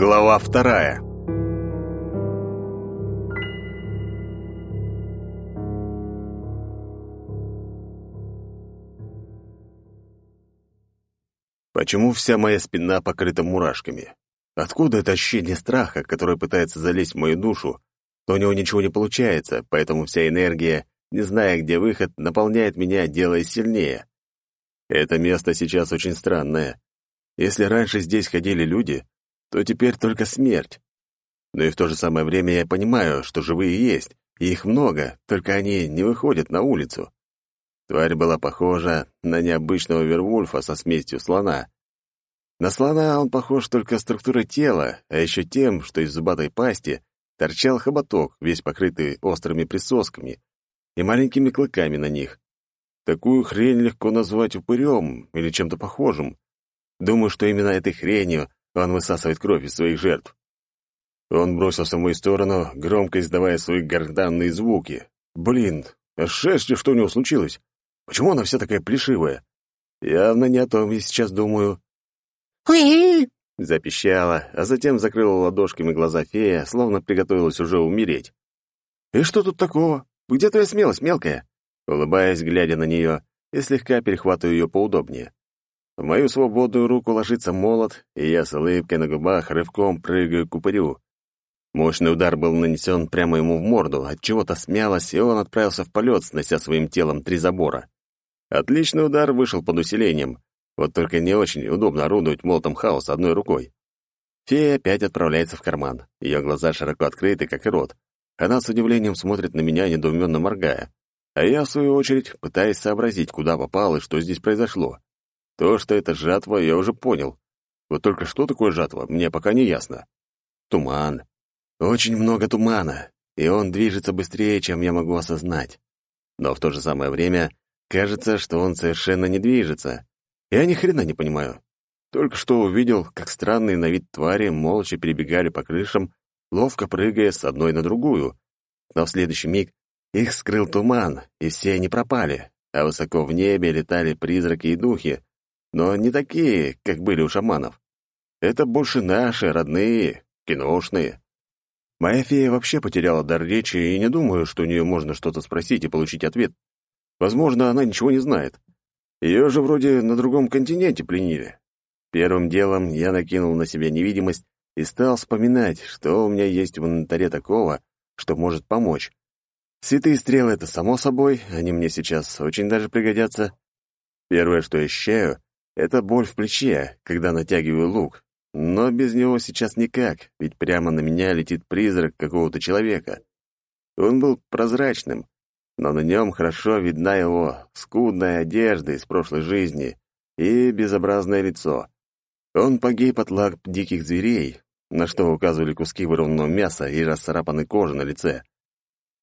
Глава вторая. Почему вся моя спина покрыта мурашками? Откуда это ощущение страха, которое пытается залезть в мою душу, но у него ничего не получается, поэтому вся энергия, не зная, где выход, наполняет меня, делая сильнее. Это место сейчас очень странное. Если раньше здесь ходили люди, то теперь только смерть. Но и в то же самое время я понимаю, что живые есть, и их много, только они не выходят на улицу. Тварь была похожа на необычного вервульфа со смесью слона. На слона он похож только структурой тела, а еще тем, что из зубатой пасти торчал хоботок, весь покрытый острыми присосками и маленькими клыками на них. Такую хрень легко назвать упырем или чем-то похожим. Думаю, что именно этой хренью он высасывает кровь из своих жертв. Он бросился в мою сторону, громко издавая свои гортанные звуки. Блин, а с шерстью что у него случилось? Почему она вся такая плешивая? Явно не о том я сейчас думаю. Запищала, а затем закрыла ладошками глаза фея, словно приготовилась уже умереть. «И что тут такого? Где твоя смелость, мелкая?» Улыбаясь, глядя на нее, и слегка перехватываю ее поудобнее. В мою свободную руку ложится молот, и я с улыбкой на губах рывком прыгаю к упырю. Мощный удар был нанесен прямо ему в морду, от чего то смялось, и он отправился в полет, снося своим телом три забора. Отличный удар вышел под усилением, вот только не очень удобно орудовать молотом хаоса одной рукой. Фея опять отправляется в карман. Ее глаза широко открыты, как и рот. Она с удивлением смотрит на меня, недоуменно моргая. А я, в свою очередь, пытаюсь сообразить, куда попал и что здесь произошло. То, что это жатва, я уже понял. Вот только что такое жатва, мне пока не ясно. Туман. Очень много тумана, и он движется быстрее, чем я могу осознать. Но в то же самое время кажется, что он совершенно не движется. Я ни хрена не понимаю. Только что увидел, как странные на вид твари молча перебегали по крышам, ловко прыгая с одной на другую. Но в следующий миг их скрыл туман, и все они пропали, а высоко в небе летали призраки и духи, но не такие, как были у шаманов. Это больше наши, родные, киношные. Моя фея вообще потеряла дар речи, и не думаю, что у нее можно что-то спросить и получить ответ. Возможно, она ничего не знает. Ее же вроде на другом континенте пленили. Первым делом я накинул на себя невидимость и стал вспоминать, что у меня есть в инвентаре такого, что может помочь. Святые стрелы — это само собой, они мне сейчас очень даже пригодятся. Первое, что ощущаю, это боль в плече, когда натягиваю лук. Но без него сейчас никак, ведь прямо на меня летит призрак какого-то человека. Он был прозрачным, но на нем хорошо видна его скудная одежда из прошлой жизни и безобразное лицо. Он погиб от лап диких зверей, на что указывали куски вырванного мяса и расцарапанной кожи на лице.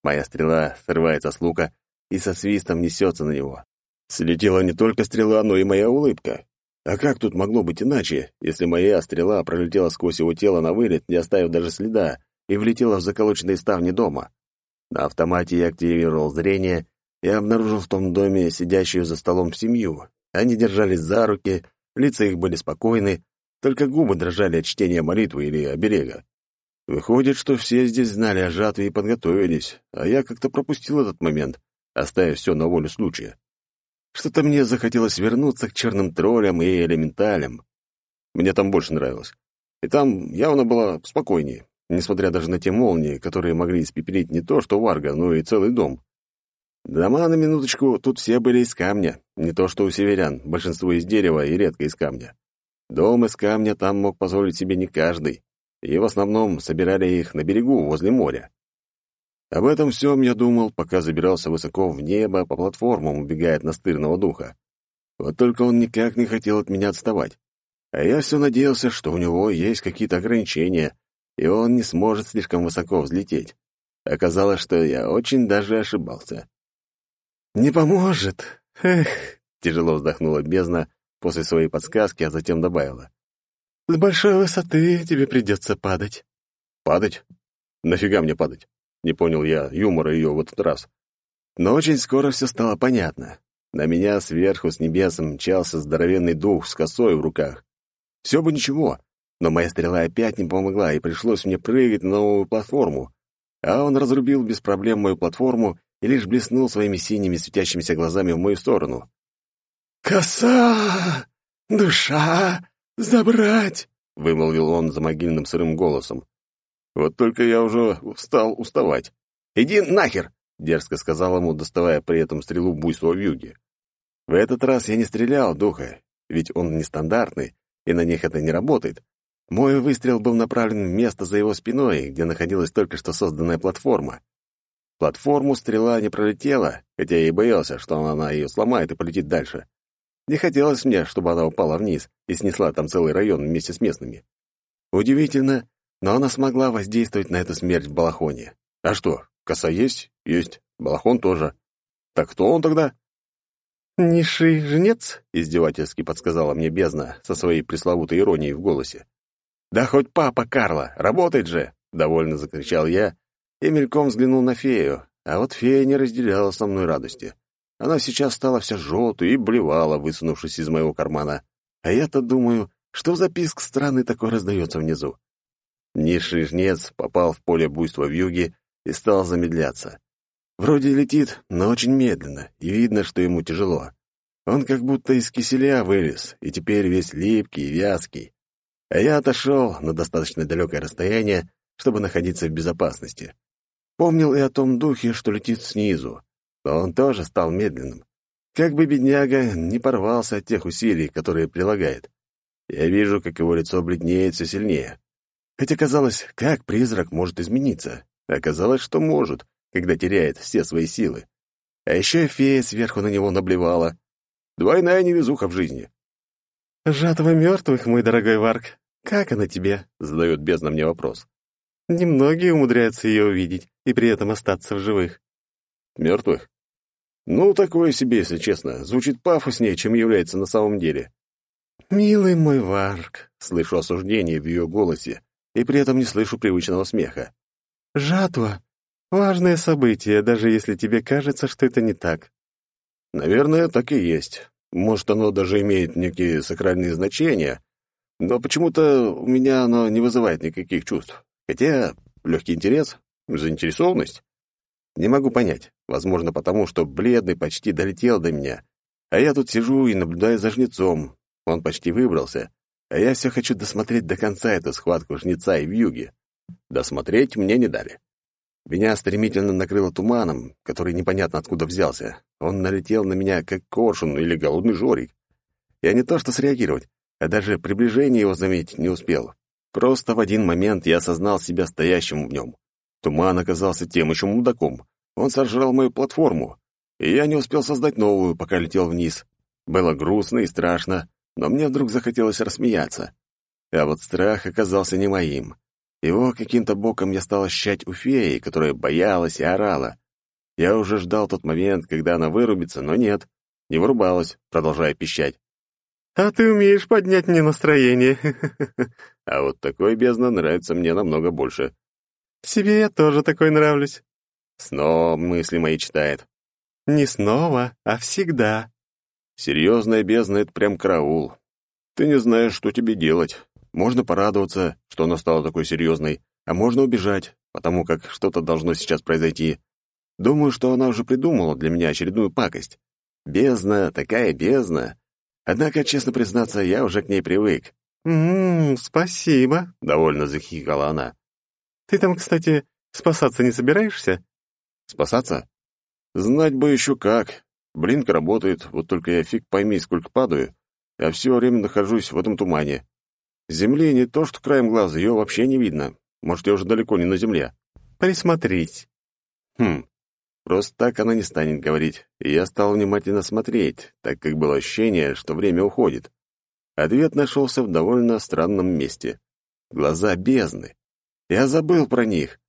Моя стрела срывается с лука и со свистом несется на него. Слетела не только стрела, но и моя улыбка. А как тут могло быть иначе, если моя стрела пролетела сквозь его тело на вылет, не оставив даже следа, и влетела в заколоченные ставни дома? На автомате я активировал зрение и обнаружил в том доме сидящую за столом семью. Они держались за руки, лица их были спокойны, только губы дрожали от чтения молитвы или оберега. Выходит, что все здесь знали о жатве и подготовились, а я как-то пропустил этот момент, оставив все на волю случая. Что-то мне захотелось вернуться к черным троллям и элементалям. Мне там больше нравилось. И там явно было спокойнее, несмотря даже на те молнии, которые могли испепелить не то что Варга, но и целый дом. Дома, на минуточку, тут все были из камня, не то что у северян, большинство из дерева и редко из камня. Дом из камня там мог позволить себе не каждый, и в основном собирали их на берегу, возле моря. Об этом всем я думал, пока забирался высоко в небо по платформам, убегая от настырного духа. Вот только он никак не хотел от меня отставать. А я все надеялся, что у него есть какие-то ограничения, и он не сможет слишком высоко взлететь. Оказалось, что я очень даже ошибался. «Не поможет! Эх!» — тяжело вздохнула бездна после своей подсказки, а затем добавила. «С большой высоты тебе придется падать». «Падать? Нафига мне падать?» Не понял я юмора ее в этот раз. Но очень скоро все стало понятно. На меня сверху с небес мчался здоровенный дух с косой в руках. Все бы ничего, но моя стрела опять не помогла, и пришлось мне прыгать на новую платформу. А он разрубил без проблем мою платформу и лишь блеснул своими синими светящимися глазами в мою сторону. «Коса! Душа! Забрать!» — вымолвил он за могильным сырым голосом. Вот только я уже стал уставать. «Иди нахер!» — дерзко сказал ему, доставая при этом стрелу буйства юге. В этот раз я не стрелял духа, ведь он нестандартный, и на них это не работает. Мой выстрел был направлен в место за его спиной, где находилась только что созданная платформа. Платформу стрела не пролетела, хотя я и боялся, что она ее сломает и полетит дальше. Не хотелось мне, чтобы она упала вниз и снесла там целый район вместе с местными. Удивительно, но она смогла воздействовать на эту смерть в Балахоне. А что, коса есть? Есть. Балахон тоже. Так кто он тогда? «Низший жнец?» — издевательски подсказала мне бездна со своей пресловутой иронией в голосе. «Да хоть папа Карла, работает же!» — довольно закричал я и мельком взглянул на фею, а вот фея не разделяла со мной радости. Она сейчас стала вся желтой и блевала, высунувшись из моего кармана. А я-то думаю, что за писк странный такой раздается внизу. Низший жнец попал в поле буйства в юге и стал замедляться. Вроде летит, но очень медленно, и видно, что ему тяжело. Он как будто из киселя вылез, и теперь весь липкий и вязкий. А я отошел на достаточно далекое расстояние, чтобы находиться в безопасности. Помнил и о том духе, что летит снизу, но он тоже стал медленным. Как бы бедняга не порвался от тех усилий, которые прилагает. Я вижу, как его лицо бледнеет все сильнее. Хотя казалось, как призрак может измениться? Оказалось, что может, когда теряет все свои силы. А еще фея сверху на него наблевала. Двойная невезуха в жизни. «Жатва мертвых, мой дорогой Варк. Как она тебе?» — задает бездна мне вопрос. Немногие умудряются ее увидеть и при этом остаться в живых. Мертвых? Ну, такое себе, если честно. Звучит пафоснее, чем является на самом деле. «Милый мой Варк», — слышу осуждение в ее голосе, и при этом не слышу привычного смеха. «Жатва Важное событие, даже если тебе кажется, что это не так. Наверное, так и есть. Может, оно даже имеет некие сакральные значения, но почему-то у меня оно не вызывает никаких чувств. Хотя легкий интерес, заинтересованность. Не могу понять. Возможно, потому что бледный почти долетел до меня. А я тут сижу и наблюдаю за жнецом. Он почти выбрался. А я все хочу досмотреть до конца эту схватку жнеца и вьюги. Досмотреть мне не дали. Меня стремительно накрыло туманом, который непонятно откуда взялся. Он налетел на меня, как коршун или голодный жорик. Я не то что среагировать, а даже приближение его заметить не успел. Просто в один момент я осознал себя стоящим в нем. Туман оказался тем еще мудаком. Он сожрал мою платформу, и я не успел создать новую, пока летел вниз. Было грустно и страшно, но мне вдруг захотелось рассмеяться. А вот страх оказался не моим. Его каким-то боком я стал ощущать у феи, которая боялась и орала. Я уже ждал тот момент, когда она вырубится, но нет, не вырубалась, продолжая пищать. «А ты умеешь поднять мне настроение». А вот такой бездна нравится мне намного больше. «Себе я тоже такой нравлюсь». Снова мысли мои читает. «Не снова, а всегда». Серьезная бездна — это прям караул. Ты не знаешь, что тебе делать. Можно порадоваться, что она стала такой серьезной, а можно убежать, потому как что-то должно сейчас произойти. Думаю, что она уже придумала для меня очередную пакость. Бездна, такая бездна. Однако, честно признаться, я уже к ней привык. «М-м, спасибо», — довольно захихикала она. «Ты там, кстати, спасаться не собираешься?» «Спасаться? Знать бы еще как. Блинк работает, вот только я фиг пойми, сколько падаю, а все время нахожусь в этом тумане. Земли не то что краем глаза, ее вообще не видно. Может, я уже далеко не на земле. Присмотреть. Хм, просто так она не станет говорить, и я стал внимательно смотреть, так как было ощущение, что время уходит. Ответ нашелся в довольно странном месте. Глаза бездны. Я забыл про них.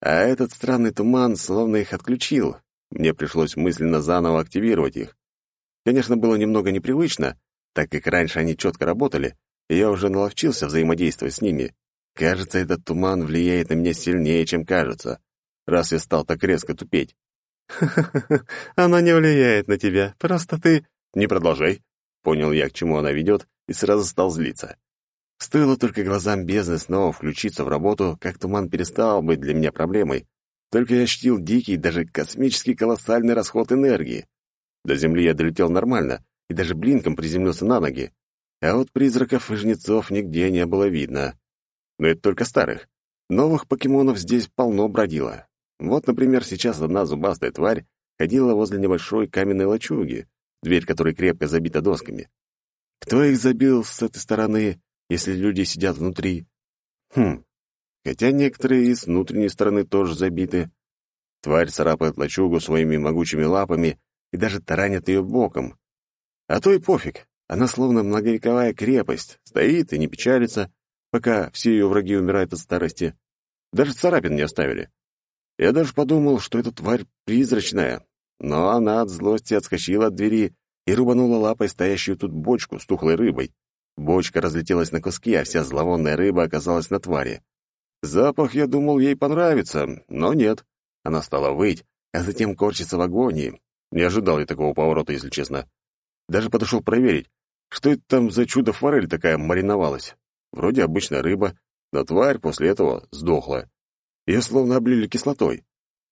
А этот странный туман словно их отключил. Мне пришлось мысленно заново активировать их. Конечно, было немного непривычно, так как раньше они четко работали, и я уже наловчился взаимодействовать с ними. Кажется, этот туман влияет на меня сильнее, чем кажется, раз я стал так резко тупеть. «Ха-ха-ха, оно не влияет на тебя, просто ты...» «Не продолжай», — понял я, к чему она ведет, и сразу стал злиться. Стоило только глазам бездны снова включиться в работу, как туман перестал быть для меня проблемой. Только я ощутил дикий, даже космический колоссальный расход энергии. До земли я долетел нормально и даже блинком приземлился на ноги. А вот призраков и жнецов нигде не было видно. Но это только старых. Новых покемонов здесь полно бродило. Вот, например, сейчас одна зубастая тварь ходила возле небольшой каменной лачуги, дверь которой крепко забита досками. Кто их забил с этой стороны, если люди сидят внутри? Хм, хотя некоторые и с внутренней стороны тоже забиты. Тварь царапает лачугу своими могучими лапами и даже таранит ее боком. А то и пофиг, она словно многовековая крепость, стоит и не печалится, пока все ее враги умирают от старости. Даже царапин не оставили. Я даже подумал, что эта тварь призрачная, но она от злости отскочила от двери и рубанула лапой стоящую тут бочку с тухлой рыбой. Бочка разлетелась на куски, а вся зловонная рыба оказалась на твари. Запах, я думал, ей понравится, но нет. Она стала выть, а затем корчиться в агонии. Не ожидал я такого поворота, если честно. Даже подошел проверить, что это там за чудо-форель такая мариновалась. Вроде обычная рыба, но тварь после этого сдохла. Ее словно облили кислотой.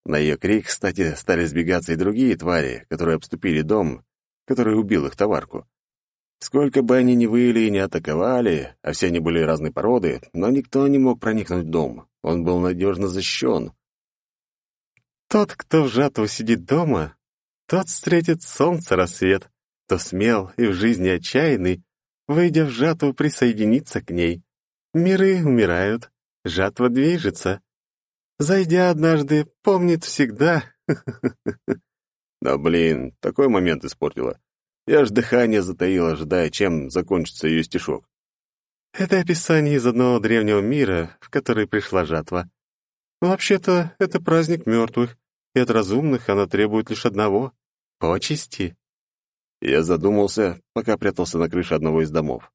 На ее крик, кстати, стали сбегаться и другие твари, которые обступили дом, который убил их товарку. Сколько бы они ни выли и не атаковали, а все они были разной породы, но никто не мог проникнуть в дом. Он был надежно защищен. Тот, кто в жатву сидит дома, тот встретит солнце рассвет, кто смел и в жизни отчаянный, выйдя в жатву, присоединиться к ней. Миры умирают, жатва движется. Зайдя однажды, помнит всегда. Да блин, такой момент испортила. Я аж дыхание затаил, ожидая, чем закончится ее стишок. Это описание из одного древнего мира, в который пришла жатва. Вообще-то, это праздник мертвых, и от разумных она требует лишь одного — почести. Я задумался, пока прятался на крыше одного из домов.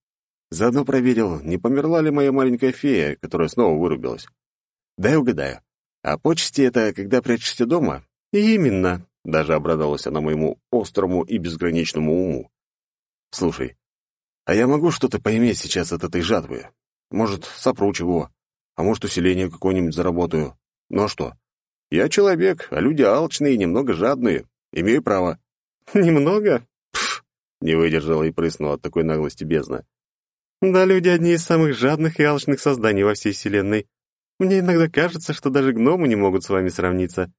Заодно проверил, не померла ли моя маленькая фея, которая снова вырубилась. Дай угадаю. А почести — это когда прячешься дома? Именно. Даже обрадовалась она моему острому и безграничному уму. Слушай, а я могу что-то поиметь сейчас от этой жатвы? Может, сопру чего? А может, усиление какое-нибудь заработаю? Ну а что? Я человек, а люди алчные и немного жадные. Имею право. Немного? Пф, не выдержала и прыснула от такой наглости бездна. Да, люди одни из самых жадных и алчных созданий во всей Вселенной. Мне иногда кажется, что даже гномы не могут с вами сравниться.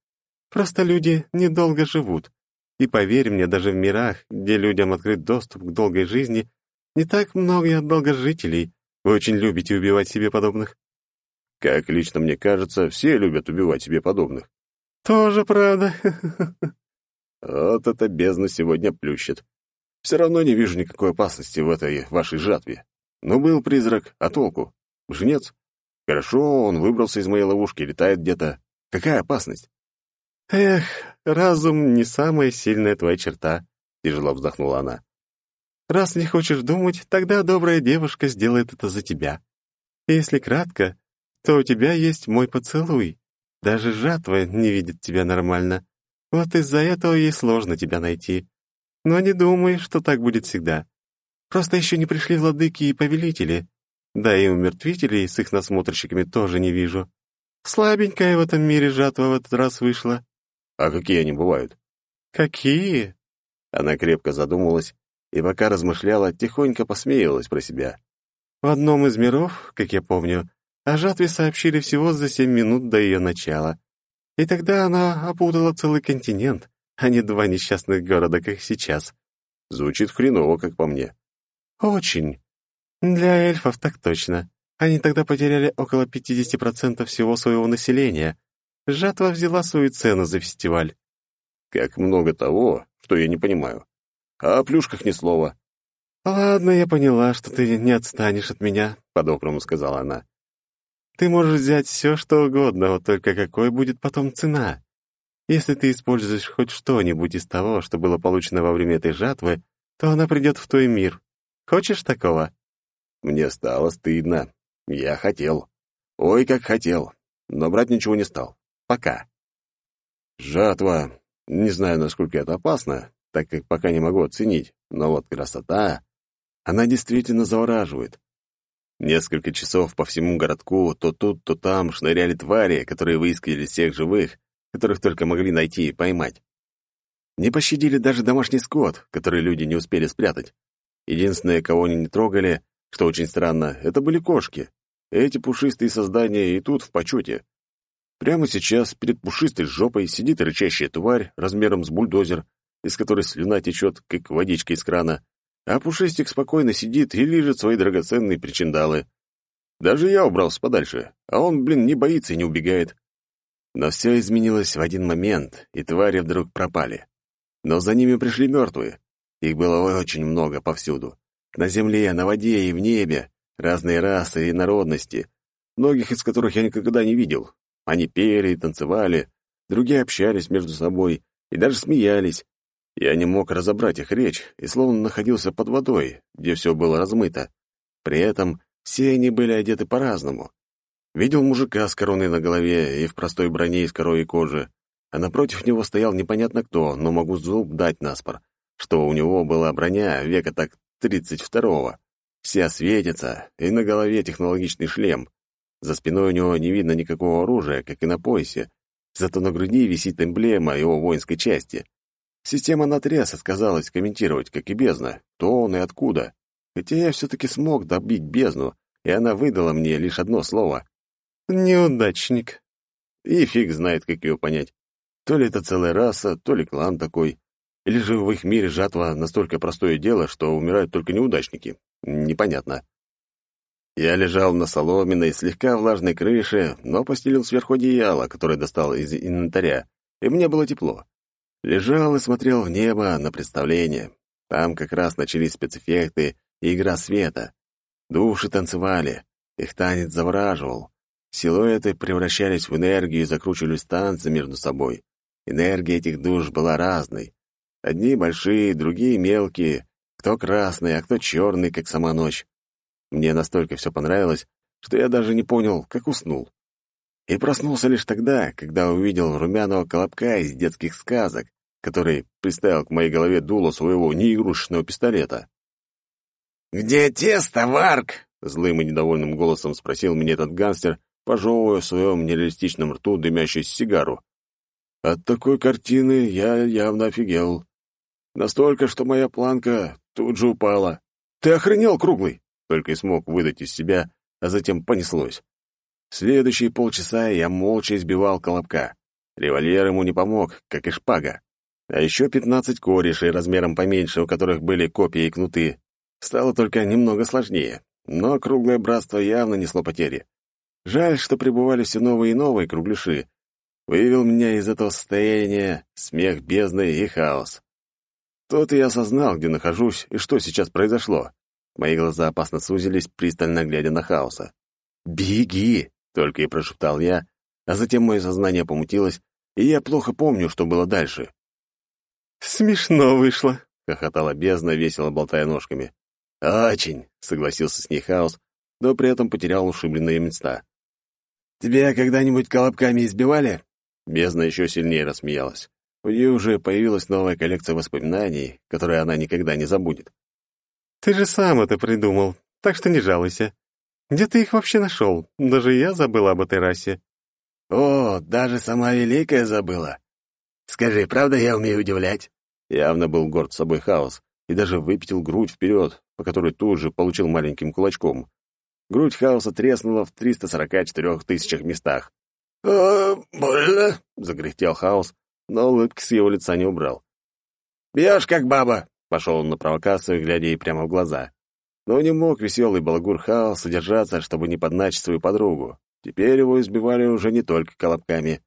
Просто люди недолго живут. И поверь мне, даже в мирах, где людям открыт доступ к долгой жизни, не так много долгожителей. Вы очень любите убивать себе подобных. Как лично мне кажется, все любят убивать себе подобных. Тоже правда. Вот это бездна сегодня плющит. Все равно не вижу никакой опасности в этой вашей жатве. Ну, был призрак, а толку? Жнец? Хорошо, он выбрался из моей ловушки, летает где-то. Какая опасность? Эх, разум не самая сильная твоя черта, тяжело вздохнула она. Раз не хочешь думать, тогда добрая девушка сделает это за тебя. Если кратко, то у тебя есть мой поцелуй. Даже жатва не видит тебя нормально. Вот из-за этого ей сложно тебя найти. Но не думай, что так будет всегда. Просто еще не пришли владыки и повелители. Да и умертвителей с их насмотрщиками тоже не вижу. Слабенькая в этом мире жатва в этот раз вышла. А какие они бывают? Какие? Она крепко задумалась и пока размышляла, тихонько посмеивалась про себя. В одном из миров, как я помню, о жатве сообщили всего за семь минут до ее начала. И тогда она опутала целый континент, а не два несчастных города, как сейчас. Звучит хреново, как по мне. Очень. Для эльфов так точно. Они тогда потеряли около 50% всего своего населения. Жатва взяла свою цену за фестиваль. Как много того, что я не понимаю. А о плюшках ни слова. «Ладно, я поняла, что ты не отстанешь от меня», — по-доброму сказала она. «Ты можешь взять все, что угодно, вот только какой будет потом цена? Если ты используешь хоть что-нибудь из того, что было получено во время этой жатвы, то она придет в твой мир. Хочешь такого?» Мне стало стыдно. Я хотел. Ой, как хотел. Но брать ничего не стал. Пока. Жатва. Не знаю, насколько это опасно, так как пока не могу оценить. Но вот красота... Она действительно завораживает. Несколько часов по всему городку то тут, то там шныряли твари, которые выискивали всех живых, которых только могли найти и поймать. Не пощадили даже домашний скот, который люди не успели спрятать. Единственное, кого они не трогали, что очень странно, это были кошки. Эти пушистые создания и тут в почете. Прямо сейчас перед пушистой жопой сидит рычащая тварь размером с бульдозер, из которой слюна течет, как водичка из крана, а пушистик спокойно сидит и лижет свои драгоценные причиндалы. Даже я убрался подальше, а он, блин, не боится и не убегает. Но все изменилось в один момент, и твари вдруг пропали. Но за ними пришли мертвые. Их было очень много повсюду. На земле, на воде и в небе. Разные расы и народности, многих из которых я никогда не видел. Они пели и танцевали, другие общались между собой и даже смеялись. Я не мог разобрать их речь и словно находился под водой, где все было размыто. При этом все они были одеты по-разному. Видел мужика с короной на голове и в простой броне из коровьей кожи, а напротив него стоял непонятно кто, но могу зуб дать наспор, что у него была броня века так тридцать второго. Вся светится, и на голове технологичный шлем. За спиной у него не видно никакого оружия, как и на поясе, зато на груди висит эмблема его воинской части. Система наотрез отказалась комментировать, как и бездна, кто он и откуда. Хотя я все-таки смог добить бездну, и она выдала мне лишь одно слово. «Неудачник». И фиг знает, как ее понять. То ли это целая раса, то ли клан такой. Или же в их мире жатва настолько простое дело, что умирают только неудачники. Непонятно. Я лежал на соломенной, слегка влажной крыше, но постелил сверху одеяло, которое достал из инвентаря, и мне было тепло. Лежал и смотрел в небо на представление. Там как раз начались спецэффекты и игра света. Души танцевали, их танец завораживал. Силуэты превращались в энергию и закручивались танцы между собой. Энергия этих душ была разной. Одни большие, другие мелкие, кто красный, а кто черный, как сама ночь. Мне настолько все понравилось, что я даже не понял, как уснул. И проснулся лишь тогда, когда увидел румяного колобка из детских сказок, который приставил к моей голове дуло своего неигрушечного пистолета. «Где тесто, Варк?» — злым и недовольным голосом спросил меня этот гангстер, пожевывая в своем нереалистичном рту дымящуюся сигару. От такой картины я явно офигел. Настолько, что моя планка тут же упала. «Ты охренел, круглый!» Только и смог выдать из себя, а затем понеслось. Следующие полчаса я молча избивал Колобка. Револьвер ему не помог, как и шпага. А еще пятнадцать корешей размером поменьше, у которых были копья и кнуты. Стало только немного сложнее, но круглое братство явно несло потери. Жаль, что пребывали все новые и новые кругляши. Вывел меня из этого состояния смех бездны и хаос. Тут я осознал, где нахожусь и что сейчас произошло. Мои глаза опасно сузились, пристально глядя на хаоса. «Беги!» — только и прошептал я, а затем мое сознание помутилось, и я плохо помню, что было дальше. «Смешно вышло», — хохотала бездна, весело болтая ножками. «Очень», — согласился с ней хаос, но при этом потерял ушибленные места. «Тебя когда-нибудь колобками избивали?» Бездна еще сильнее рассмеялась. У нее уже появилась новая коллекция воспоминаний, которые она никогда не забудет. «Ты же сам это придумал, так что не жалуйся. Где ты их вообще нашел? Даже я забыла об этой расе». «О, даже сама Великая забыла. Скажи, правда я умею удивлять?» Явно был горд собой хаос и даже выпятил грудь вперед, по которой тут же получил маленьким кулачком. Грудь хаоса треснула в 344 тысячах местах. «О, больно!» — закряхтел хаос, но улыбки с его лица не убрал. «Бьешь, как баба!» — пошел он на провокацию, глядя ей прямо в глаза. Но не мог веселый балагур Хаос удержаться, чтобы не подначить свою подругу. Теперь его избивали уже не только колобками.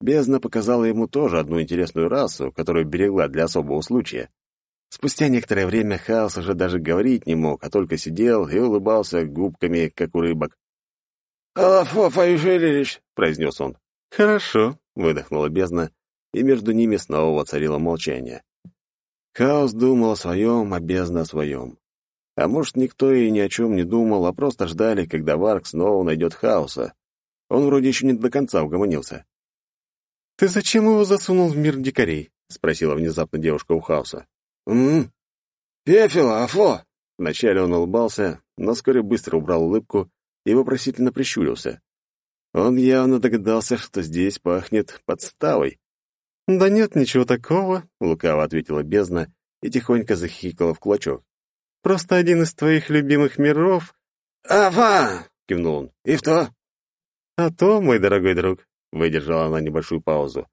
Бездна показала ему тоже одну интересную расу, которую берегла для особого случая. Спустя некоторое время Хаос уже даже говорить не мог, а только сидел и улыбался губками, как у рыбок. «Алафо, Фаюшелевич!» — произнес он. «Хорошо», — выдохнула бездна, и между ними снова воцарило молчание. Хаос думал о своем, а бездна о своем. А может, никто и ни о чем не думал, а просто ждали, когда Варк снова найдет хаоса. Он вроде еще не до конца угомонился. «Ты зачем его засунул в мир дикарей?» — спросила внезапно девушка у хаоса. «М-м, Пефила, Афо!» Вначале он улыбался, но вскоре быстро убрал улыбку и вопросительно прищурился. Он явно догадался, что здесь пахнет подставой. «Да нет ничего такого», — лукаво ответила бездна и тихонько захихикала в кулачок. «Просто один из твоих любимых миров...» «Ава!» — кивнул он. «И что?» «А то, мой дорогой друг», — выдержала она небольшую паузу,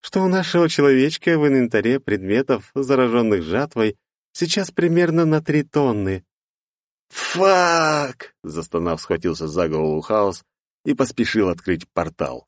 «что у нашего человечка в инвентаре предметов, зараженных жатвой, сейчас примерно на три тонны». «Фак!» — застонав, схватился за голову хаос и поспешил открыть портал.